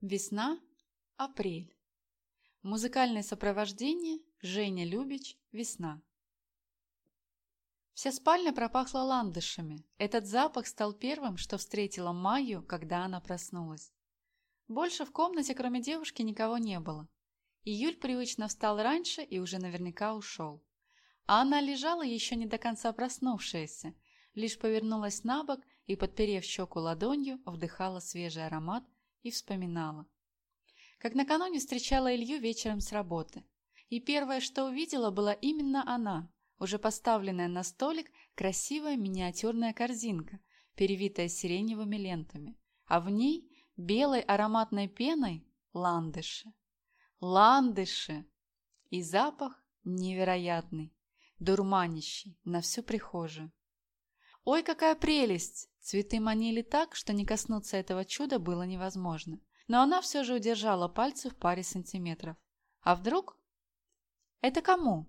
Весна, апрель. Музыкальное сопровождение Женя Любич, весна. Вся спальня пропахла ландышами. Этот запах стал первым, что встретила Майю, когда она проснулась. Больше в комнате, кроме девушки, никого не было. Июль привычно встал раньше и уже наверняка ушел. А она лежала еще не до конца проснувшаяся, лишь повернулась на бок и, подперев щеку ладонью, вдыхала свежий аромат и вспоминала. Как накануне встречала Илью вечером с работы. И первое, что увидела, была именно она, уже поставленная на столик красивая миниатюрная корзинка, перевитая сиреневыми лентами, а в ней белой ароматной пеной ландыши. Ландыши! И запах невероятный, дурманящий на всю прихожую. Ой, какая прелесть! Цветы манили так, что не коснуться этого чуда было невозможно. Но она все же удержала пальцы в паре сантиметров. А вдруг? Это кому?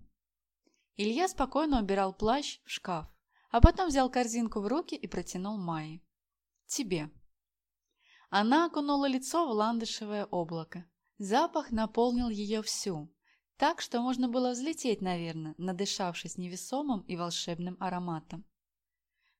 Илья спокойно убирал плащ в шкаф, а потом взял корзинку в руки и протянул Майе. «Тебе». Она окунула лицо в ландышевое облако. Запах наполнил ее всю, так что можно было взлететь, наверное, надышавшись невесомым и волшебным ароматом.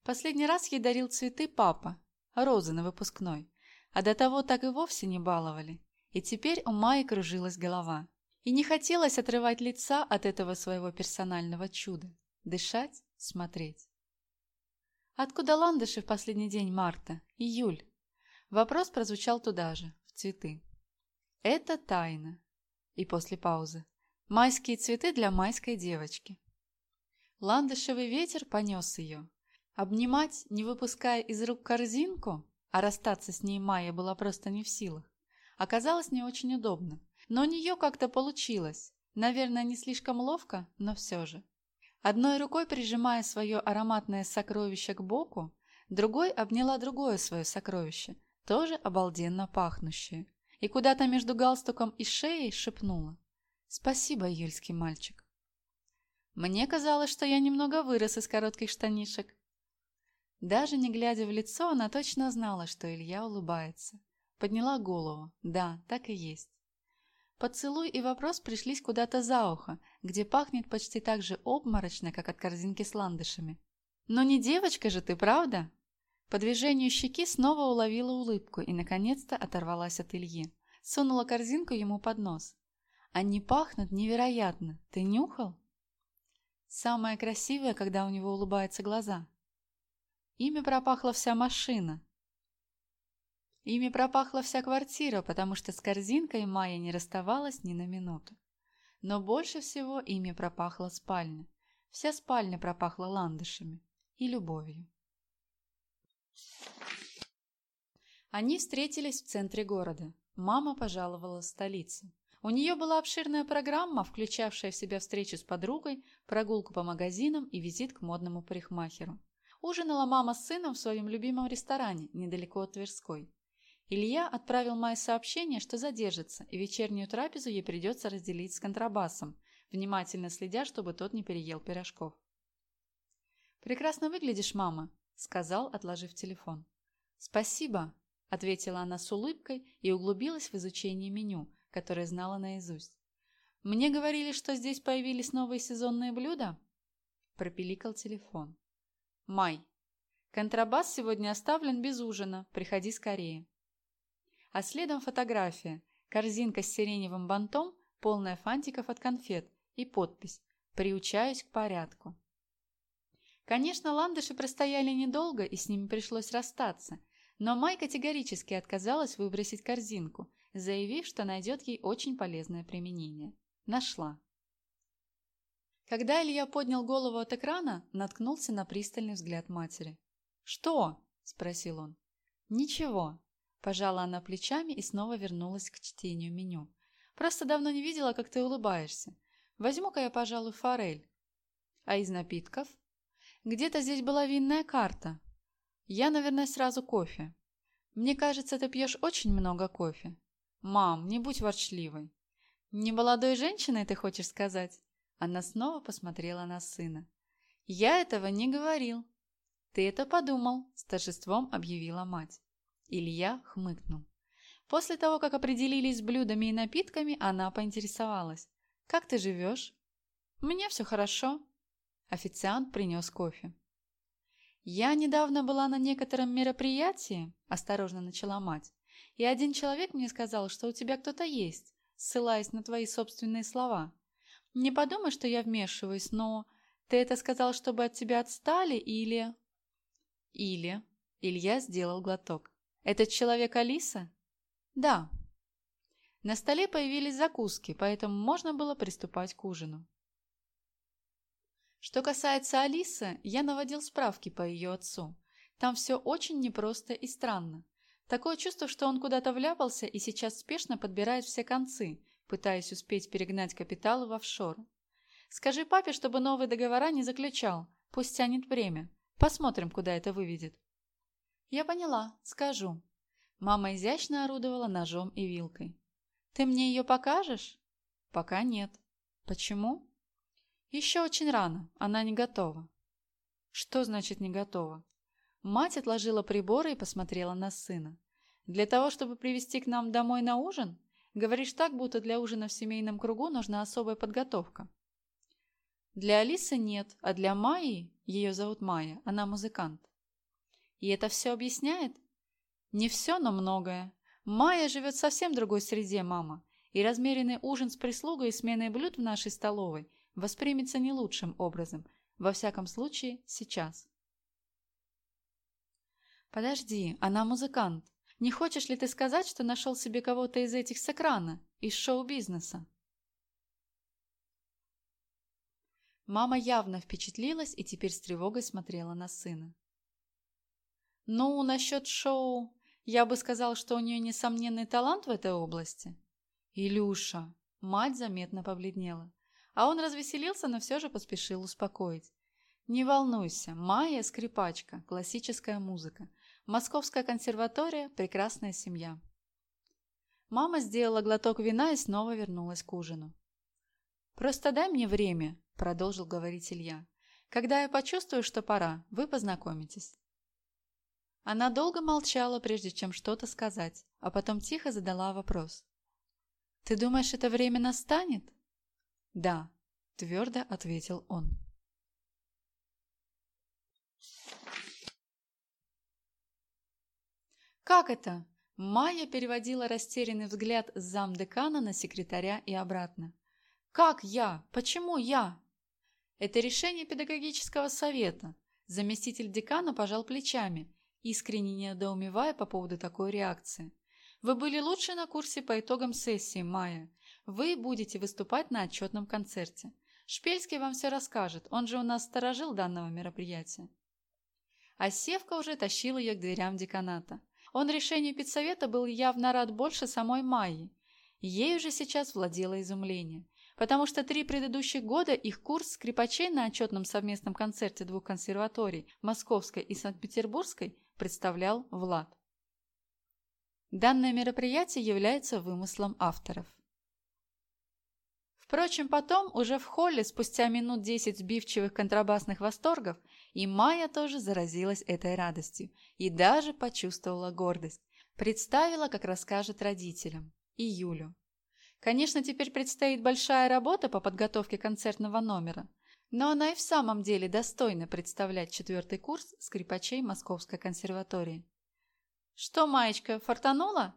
Последний раз ей дарил цветы папа, розы на выпускной, а до того так и вовсе не баловали. И теперь у Майи кружилась голова. И не хотелось отрывать лица от этого своего персонального чуда. Дышать, смотреть. Откуда ландыши в последний день марта? Июль. Вопрос прозвучал туда же, в цветы. Это тайна. И после паузы. Майские цветы для майской девочки. Ландышевый ветер понес ее. Обнимать, не выпуская из рук корзинку, а расстаться с ней Майя была просто не в силах, оказалось не очень удобно. Но у нее как-то получилось. Наверное, не слишком ловко, но все же. Одной рукой прижимая свое ароматное сокровище к боку, другой обняла другое свое сокровище, тоже обалденно пахнущее, и куда-то между галстуком и шеей шепнула. «Спасибо, июльский мальчик». Мне казалось, что я немного вырос из коротких штанишек, даже не глядя в лицо, она точно знала, что Илья улыбается. Подняла голову. Да, так и есть. Поцелуй и вопрос пришлись куда-то за ухо, где пахнет почти так же обморочно, как от корзинки с ландышами. «Но не девочка же ты, правда?» По движению щеки снова уловила улыбку и, наконец-то, оторвалась от Ильи. Сунула корзинку ему под нос. «Они пахнут невероятно. Ты нюхал?» Самое красивое, когда у него улыбаются глаза. Ими пропахла вся машина. Ими пропахла вся квартира, потому что с корзинкой Майя не расставалась ни на минуту. Но больше всего ими пропахла спальня. Вся спальня пропахла ландышами и любовью. Они встретились в центре города. Мама пожаловала в столицу. У нее была обширная программа, включавшая в себя встречу с подругой, прогулку по магазинам и визит к модному парикмахеру. Ужинала мама с сыном в своем любимом ресторане, недалеко от Тверской. Илья отправил Майе сообщение, что задержится, и вечернюю трапезу ей придется разделить с контрабасом, внимательно следя, чтобы тот не переел пирожков. «Прекрасно выглядишь, мама», — сказал, отложив телефон. «Спасибо», — ответила она с улыбкой и углубилась в изучение меню, которое знала наизусть. «Мне говорили, что здесь появились новые сезонные блюда?» Пропиликал телефон. Май. Контрабас сегодня оставлен без ужина. Приходи скорее. А следом фотография. Корзинка с сиреневым бантом, полная фантиков от конфет и подпись «Приучаюсь к порядку». Конечно, ландыши простояли недолго, и с ними пришлось расстаться, но Май категорически отказалась выбросить корзинку, заявив, что найдет ей очень полезное применение. Нашла. Когда Илья поднял голову от экрана, наткнулся на пристальный взгляд матери. «Что?» – спросил он. «Ничего». Пожала она плечами и снова вернулась к чтению меню. «Просто давно не видела, как ты улыбаешься. Возьму-ка я, пожалуй, форель». «А из напитков?» «Где-то здесь была винная карта. Я, наверное, сразу кофе. Мне кажется, ты пьешь очень много кофе. Мам, не будь ворчливой». «Не молодой женщиной, ты хочешь сказать?» Она снова посмотрела на сына. «Я этого не говорил». «Ты это подумал», – с торжеством объявила мать. Илья хмыкнул. После того, как определились с блюдами и напитками, она поинтересовалась. «Как ты живешь?» «Мне все хорошо». Официант принес кофе. «Я недавно была на некотором мероприятии», – осторожно начала мать, «и один человек мне сказал, что у тебя кто-то есть, ссылаясь на твои собственные слова. Не подумай, что я вмешиваюсь, но ты это сказал, чтобы от тебя отстали или...» «Или...» – Илья сделал глоток. «Этот человек Алиса?» «Да». На столе появились закуски, поэтому можно было приступать к ужину. Что касается Алисы, я наводил справки по ее отцу. Там все очень непросто и странно. Такое чувство, что он куда-то вляпался и сейчас спешно подбирает все концы, пытаясь успеть перегнать капиталы в офшор. Скажи папе, чтобы новые договора не заключал. Пусть тянет время. Посмотрим, куда это выведет. Я поняла, скажу. Мама изящно орудовала ножом и вилкой. Ты мне ее покажешь? Пока нет. Почему? Еще очень рано, она не готова. Что значит не готова? Мать отложила приборы и посмотрела на сына. Для того, чтобы привести к нам домой на ужин? Говоришь так, будто для ужина в семейном кругу нужна особая подготовка. Для Алисы нет, а для Майи, ее зовут Майя, она музыкант. И это все объясняет? Не все, но многое. Майя живет в совсем другой среде, мама. И размеренный ужин с прислугой и сменой блюд в нашей столовой воспримется не лучшим образом, во всяком случае сейчас. Подожди, она музыкант. Не хочешь ли ты сказать, что нашел себе кого-то из этих с экрана, из шоу-бизнеса? Мама явно впечатлилась и теперь с тревогой смотрела на сына. «Ну, насчет шоу, я бы сказал, что у нее несомненный талант в этой области». «Илюша!» Мать заметно побледнела. А он развеселился, но все же поспешил успокоить. «Не волнуйся, Майя – скрипачка, классическая музыка. Московская консерватория – прекрасная семья». Мама сделала глоток вина и снова вернулась к ужину. «Просто дай мне время», – продолжил говорить Илья. «Когда я почувствую, что пора, вы познакомитесь». Она долго молчала, прежде чем что-то сказать, а потом тихо задала вопрос. «Ты думаешь, это время настанет?» «Да», – твердо ответил он. «Как это?» Майя переводила растерянный взгляд с замдекана на секретаря и обратно. «Как я? Почему я?» «Это решение педагогического совета». Заместитель декана пожал плечами, искренне недоумевая по поводу такой реакции. «Вы были лучше на курсе по итогам сессии, Майя. Вы будете выступать на отчетном концерте. Шпельский вам все расскажет, он же у нас сторожил данного мероприятия. А Севка уже тащил ее к дверям деканата. Он решению педсовета был явно рад больше самой Майи. Ей уже сейчас владело изумление, потому что три предыдущих года их курс скрипачей на отчетном совместном концерте двух консерваторий, Московской и Санкт-Петербургской, представлял Влад. Данное мероприятие является вымыслом авторов. Впрочем, потом, уже в холле, спустя минут десять сбивчивых контрабасных восторгов, и Майя тоже заразилась этой радостью и даже почувствовала гордость. Представила, как расскажет родителям. И Юлю. Конечно, теперь предстоит большая работа по подготовке концертного номера, но она и в самом деле достойна представлять четвертый курс скрипачей Московской консерватории. «Что, Маечка, фартанула?»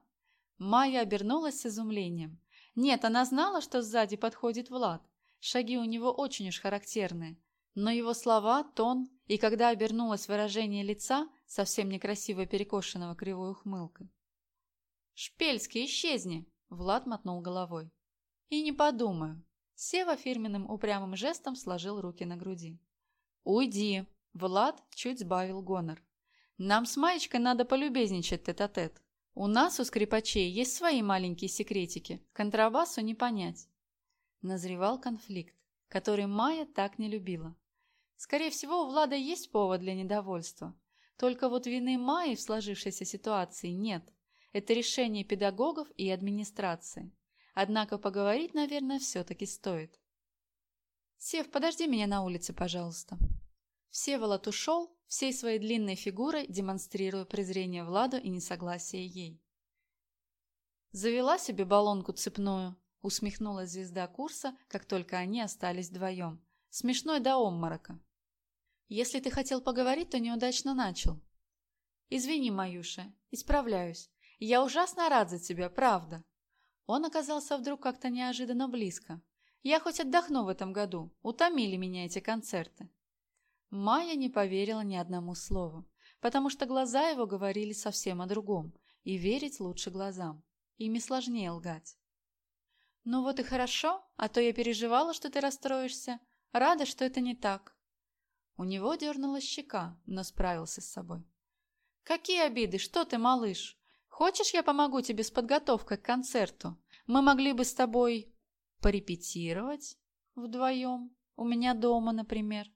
Майя обернулась с изумлением. Нет, она знала, что сзади подходит Влад. Шаги у него очень уж характерные. Но его слова, тон и когда обернулось выражение лица, совсем некрасиво перекошенного кривой ухмылкой. «Шпельский, исчезни!» – Влад мотнул головой. «И не подумаю». Сева фирменным упрямым жестом сложил руки на груди. «Уйди!» – Влад чуть сбавил гонор. «Нам с Маечкой надо полюбезничать тет-а-тет. -тет. У нас, у скрипачей, есть свои маленькие секретики. Контрабасу не понять. Назревал конфликт, который Майя так не любила. Скорее всего, у Влада есть повод для недовольства. Только вот вины Майи в сложившейся ситуации нет. Это решение педагогов и администрации. Однако поговорить, наверное, все-таки стоит. «Сев, подожди меня на улице, пожалуйста». Всеволод ушел, всей своей длинной фигурой демонстрируя презрение Владу и несогласие ей. Завела себе баллонку цепную, усмехнулась звезда курса, как только они остались вдвоем. Смешной до обморока. Если ты хотел поговорить, то неудачно начал. Извини, Маюша, исправляюсь. Я ужасно рад за тебя, правда. Он оказался вдруг как-то неожиданно близко. Я хоть отдохну в этом году. Утомили меня эти концерты. Майя не поверила ни одному слову, потому что глаза его говорили совсем о другом, и верить лучше глазам. Ими сложнее лгать. «Ну вот и хорошо, а то я переживала, что ты расстроишься. Рада, что это не так». У него дернулась щека, но справился с собой. «Какие обиды? Что ты, малыш? Хочешь, я помогу тебе с подготовкой к концерту? Мы могли бы с тобой порепетировать вдвоем, у меня дома, например».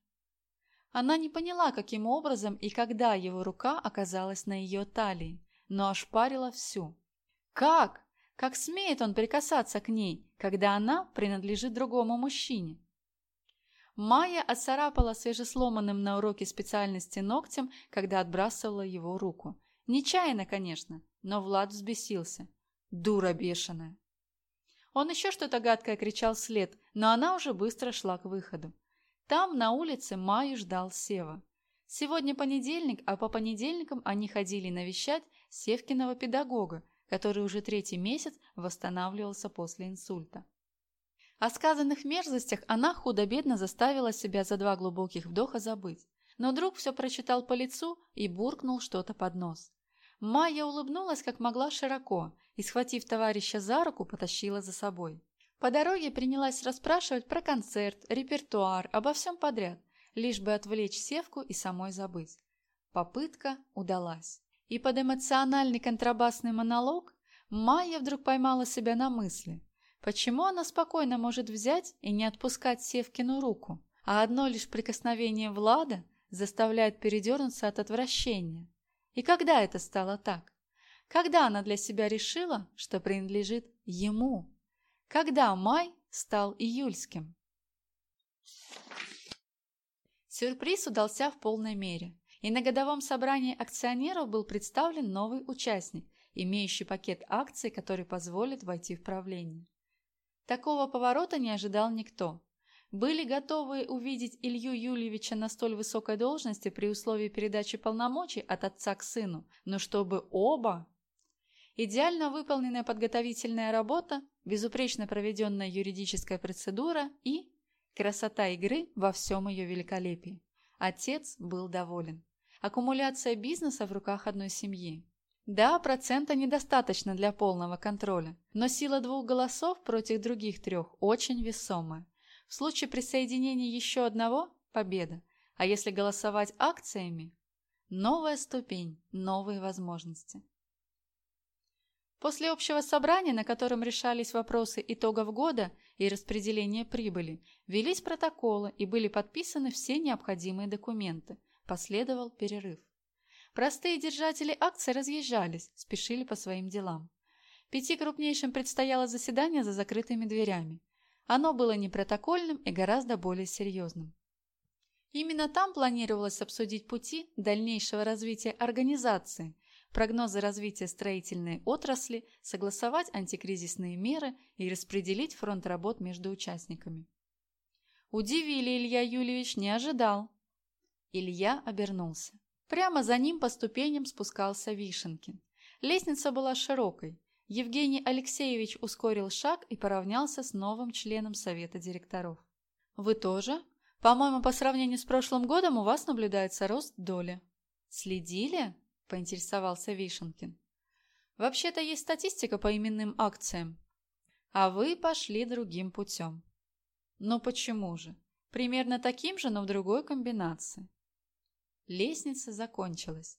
Она не поняла, каким образом и когда его рука оказалась на ее талии, но ошпарила всю. Как? Как смеет он прикасаться к ней, когда она принадлежит другому мужчине? Майя отцарапала свежесломанным на уроке специальности ногтем, когда отбрасывала его руку. Нечаянно, конечно, но Влад взбесился. Дура бешеная. Он еще что-то гадкое кричал вслед, но она уже быстро шла к выходу. Там, на улице, Майю ждал Сева. Сегодня понедельник, а по понедельникам они ходили навещать Севкиного педагога, который уже третий месяц восстанавливался после инсульта. О сказанных мерзостях она худо-бедно заставила себя за два глубоких вдоха забыть. Но друг все прочитал по лицу и буркнул что-то под нос. Майя улыбнулась как могла широко и, схватив товарища за руку, потащила за собой. По дороге принялась расспрашивать про концерт, репертуар, обо всем подряд, лишь бы отвлечь Севку и самой забыть. Попытка удалась. И под эмоциональный контрабасный монолог Майя вдруг поймала себя на мысли, почему она спокойно может взять и не отпускать Севкину руку, а одно лишь прикосновение Влада заставляет передернуться от отвращения. И когда это стало так? Когда она для себя решила, что принадлежит ему? Когда май стал июльским? Сюрприз удался в полной мере и на годовом собрании акционеров был представлен новый участник, имеющий пакет акций, который позволит войти в правление. Такого поворота не ожидал никто. Были готовы увидеть Илью Юльевича на столь высокой должности при условии передачи полномочий от отца к сыну, но чтобы оба... Идеально выполненная подготовительная работа, безупречно проведенная юридическая процедура и красота игры во всем ее великолепии. Отец был доволен. Аккумуляция бизнеса в руках одной семьи. Да, процента недостаточно для полного контроля, но сила двух голосов против других трех очень весомая. В случае присоединения еще одного – победа, а если голосовать акциями – новая ступень, новые возможности. После общего собрания, на котором решались вопросы итогов года и распределения прибыли, велись протоколы и были подписаны все необходимые документы, Последовал перерыв. Простые держатели акций разъезжались, спешили по своим делам. Пяти крупнейшим предстояло заседание за закрытыми дверями. Оно было не протокольным и гораздо более серьезным. Именно там планировалось обсудить пути дальнейшего развития организации, прогнозы развития строительной отрасли, согласовать антикризисные меры и распределить фронт работ между участниками. Удивили Илья Юльевич не ожидал. Илья обернулся. Прямо за ним по ступеням спускался Вишенкин. Лестница была широкой. Евгений Алексеевич ускорил шаг и поравнялся с новым членом совета директоров. «Вы тоже? По-моему, по сравнению с прошлым годом у вас наблюдается рост доли». «Следили?» – поинтересовался Вишенкин. «Вообще-то есть статистика по именным акциям. А вы пошли другим путем». «Но почему же? Примерно таким же, но в другой комбинации. Лестница закончилась.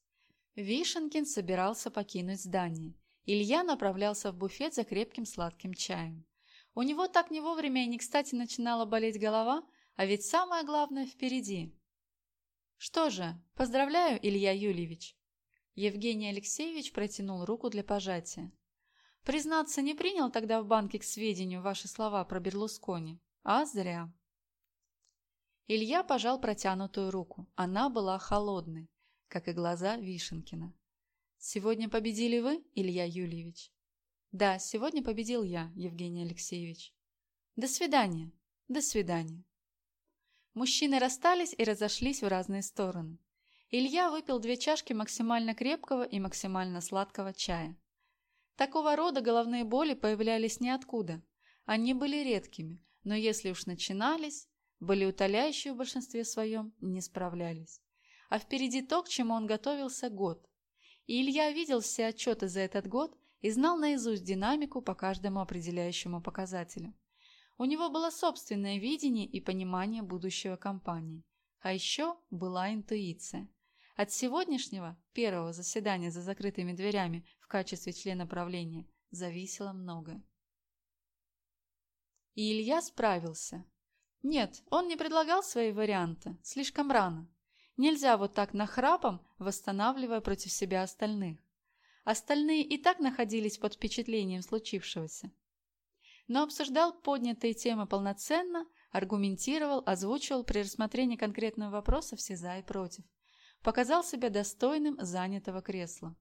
Вишенкин собирался покинуть здание. Илья направлялся в буфет за крепким сладким чаем. У него так не вовремя и не кстати начинала болеть голова, а ведь самое главное впереди. Что же, поздравляю, Илья Юльевич. Евгений Алексеевич протянул руку для пожатия. Признаться, не принял тогда в банке к сведению ваши слова про Берлускони. А зря. Илья пожал протянутую руку. Она была холодной, как и глаза Вишенкина. «Сегодня победили вы, Илья Юльевич?» Да, сегодня победил я, Евгений Алексеевич. До свидания. До свидания. Мужчины расстались и разошлись в разные стороны. Илья выпил две чашки максимально крепкого и максимально сладкого чая. Такого рода головные боли появлялись ниоткуда. Они были редкими, но если уж начинались, были утоляющие в большинстве своем не справлялись. А впереди то, к чему он готовился год. И Илья видел все отчеты за этот год и знал наизусть динамику по каждому определяющему показателю. У него было собственное видение и понимание будущего компании. А еще была интуиция. От сегодняшнего, первого заседания за закрытыми дверями в качестве члена правления, зависело многое. И Илья справился. Нет, он не предлагал свои варианты, слишком рано. Нельзя вот так нахрапом, восстанавливая против себя остальных. Остальные и так находились под впечатлением случившегося. Но обсуждал поднятые темы полноценно, аргументировал, озвучивал при рассмотрении конкретного вопроса все за и против. Показал себя достойным занятого кресла.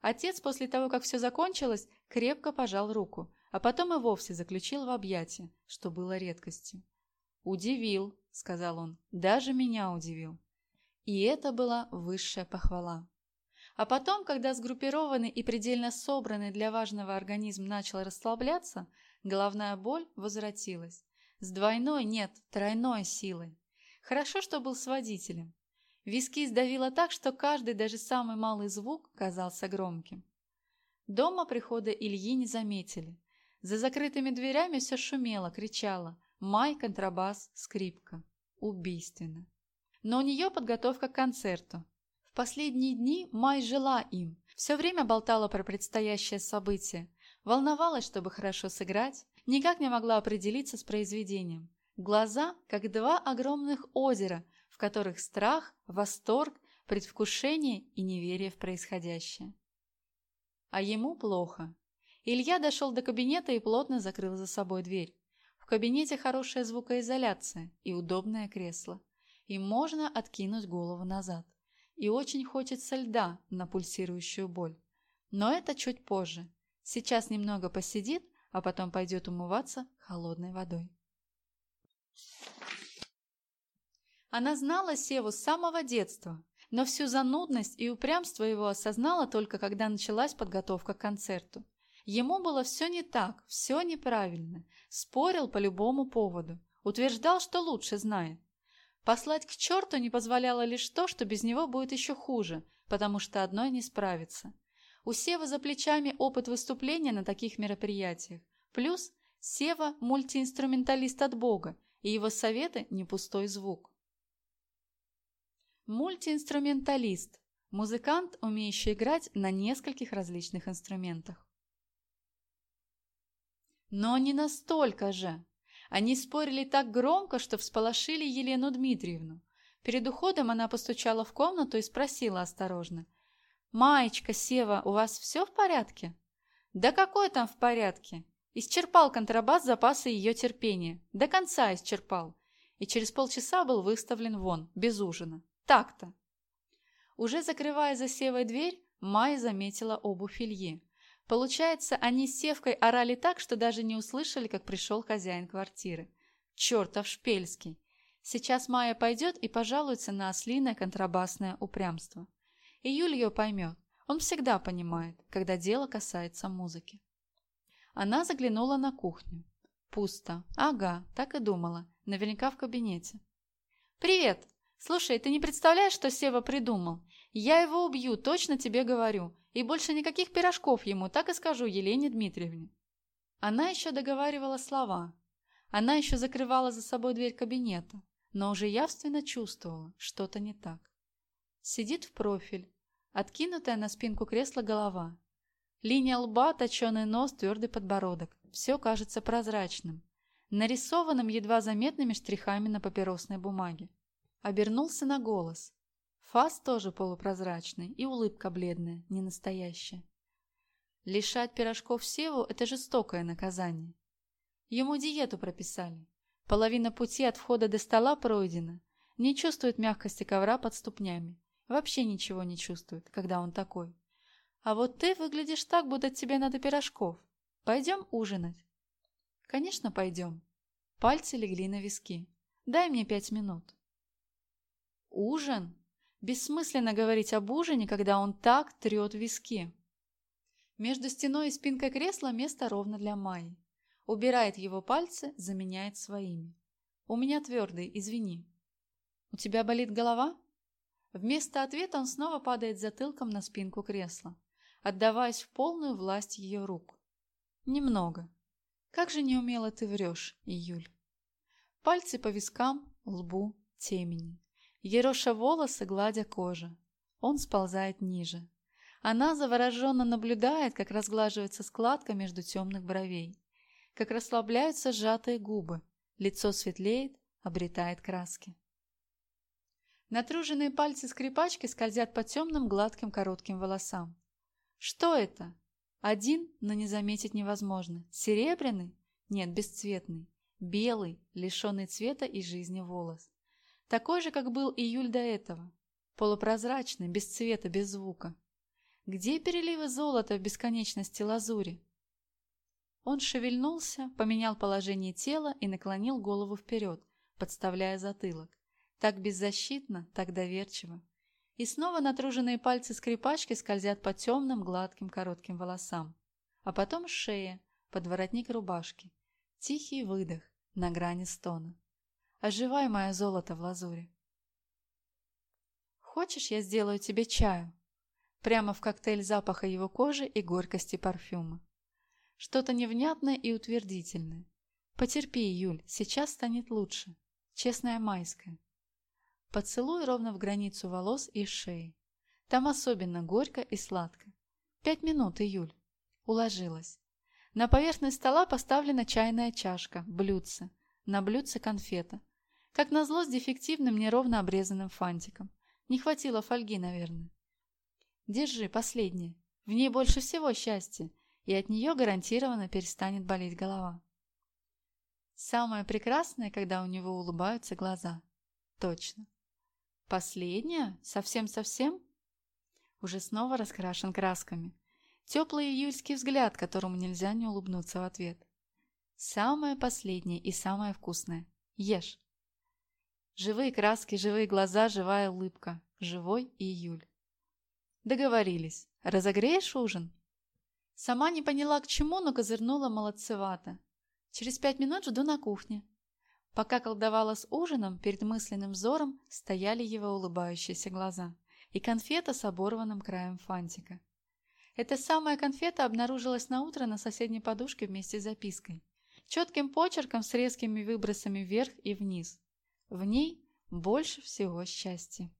Отец после того, как все закончилось, крепко пожал руку, а потом и вовсе заключил в объятия, что было редкостью. «Удивил», — сказал он, — «даже меня удивил». И это была высшая похвала. А потом, когда сгруппированный и предельно собранный для важного организм начал расслабляться, головная боль возвратилась. С двойной, нет, тройной силой. Хорошо, что был с водителем. Виски сдавило так, что каждый, даже самый малый звук казался громким. Дома прихода Ильи не заметили. За закрытыми дверями все шумело, кричало. Май, контрабас, скрипка. Убийственно. Но у нее подготовка к концерту. В последние дни Май жила им, все время болтала про предстоящее событие, волновалась, чтобы хорошо сыграть, никак не могла определиться с произведением. Глаза, как два огромных озера, в которых страх, восторг, предвкушение и неверие в происходящее. А ему плохо. Илья дошел до кабинета и плотно закрыл за собой дверь. В кабинете хорошая звукоизоляция и удобное кресло. И можно откинуть голову назад и очень хочется льда на пульсирующую боль. Но это чуть позже. Сейчас немного посидит, а потом пойдет умываться холодной водой. Она знала Севу с самого детства, но всю занудность и упрямство его осознала только когда началась подготовка к концерту. Ему было все не так, все неправильно, спорил по любому поводу, утверждал, что лучше знает. Послать к черту не позволяло лишь то, что без него будет еще хуже, потому что одной не справится. У Севы за плечами опыт выступления на таких мероприятиях. Плюс Сева – мультиинструменталист от Бога, и его советы – не пустой звук. Мультиинструменталист – музыкант, умеющий играть на нескольких различных инструментах. Но не настолько же. Они спорили так громко, что всполошили Елену Дмитриевну. Перед уходом она постучала в комнату и спросила осторожно. «Маечка, Сева, у вас все в порядке?» «Да какой там в порядке?» Исчерпал контрабас запасы ее терпения. До конца исчерпал. И через полчаса был выставлен вон, без ужина. Так-то. Уже закрывая за Севой дверь, Майя заметила обувь Ильи. Получается, они с Севкой орали так, что даже не услышали, как пришел хозяин квартиры. Чертов Шпельский! Сейчас Майя пойдет и пожалуется на ослиное контрабасное упрямство. И Юль ее поймет. Он всегда понимает, когда дело касается музыки. Она заглянула на кухню. Пусто. Ага, так и думала. Наверняка в кабинете. «Привет! Слушай, ты не представляешь, что Сева придумал? Я его убью, точно тебе говорю. И больше никаких пирожков ему, так и скажу Елене Дмитриевне. Она еще договаривала слова. Она еще закрывала за собой дверь кабинета, но уже явственно чувствовала, что-то не так. Сидит в профиль, откинутая на спинку кресла голова. Линия лба, точеный нос, твердый подбородок. Все кажется прозрачным, нарисованным едва заметными штрихами на папиросной бумаге. Обернулся на голос. Фас тоже полупрозрачный и улыбка бледная, не настоящая. Лишать пирожков Севу – это жестокое наказание. Ему диету прописали. Половина пути от входа до стола пройдена. Не чувствует мягкости ковра под ступнями. Вообще ничего не чувствует, когда он такой. «А вот ты выглядишь так, будто тебе надо пирожков. Пойдем ужинать?» «Конечно, пойдем». Пальцы легли на виски. «Дай мне пять минут». «Ужин?» Бессмысленно говорить об ужине, когда он так трет виски. Между стеной и спинкой кресла место ровно для Майи. Убирает его пальцы, заменяет своими. «У меня твердый, извини». «У тебя болит голова?» Вместо ответа он снова падает затылком на спинку кресла, отдаваясь в полную власть ее рук. «Немного. Как же неумело ты врешь, Июль». Пальцы по вискам, лбу, темени. Ероша волосы, гладя кожу. Он сползает ниже. Она завороженно наблюдает, как разглаживается складка между темных бровей, как расслабляются сжатые губы, лицо светлеет, обретает краски. Натруженные пальцы скрипачки скользят по темным гладким коротким волосам. Что это? Один, но не заметить невозможно. Серебряный? Нет, бесцветный. Белый, лишенный цвета и жизни волос. Такой же, как был июль до этого. Полупрозрачный, без цвета, без звука. Где переливы золота в бесконечности лазури? Он шевельнулся, поменял положение тела и наклонил голову вперед, подставляя затылок. Так беззащитно, так доверчиво. И снова натруженные пальцы скрипачки скользят по темным, гладким, коротким волосам. А потом шея, под воротник рубашки. Тихий выдох на грани стона. Оживай, мое золото в лазуре. Хочешь, я сделаю тебе чаю? Прямо в коктейль запаха его кожи и горькости парфюма. Что-то невнятное и утвердительное. Потерпи, Юль, сейчас станет лучше. Честная майская. Поцелуй ровно в границу волос и шеи. Там особенно горько и сладко. Пять минут, Июль. Уложилась. На поверхность стола поставлена чайная чашка, блюдце. На блюдце конфета. Как назло с дефективным неровно обрезанным фантиком. Не хватило фольги, наверное. Держи, последнее. В ней больше всего счастья, и от нее гарантированно перестанет болеть голова. Самое прекрасное, когда у него улыбаются глаза. Точно. Последняя? Совсем-совсем? Уже снова раскрашен красками. Теплый июльский взгляд, которому нельзя не улыбнуться в ответ. Самое последнее и самое вкусное. Ешь. Живые краски, живые глаза, живая улыбка. Живой июль. Договорились. Разогреешь ужин? Сама не поняла к чему, но козырнула молодцевато. Через пять минут жду на кухне. Пока колдовала с ужином, перед мысленным взором стояли его улыбающиеся глаза и конфета с оборванным краем фантика. Эта самая конфета обнаружилась на утро на соседней подушке вместе с запиской. Четким почерком с резкими выбросами вверх и вниз. В ней больше всего счастья.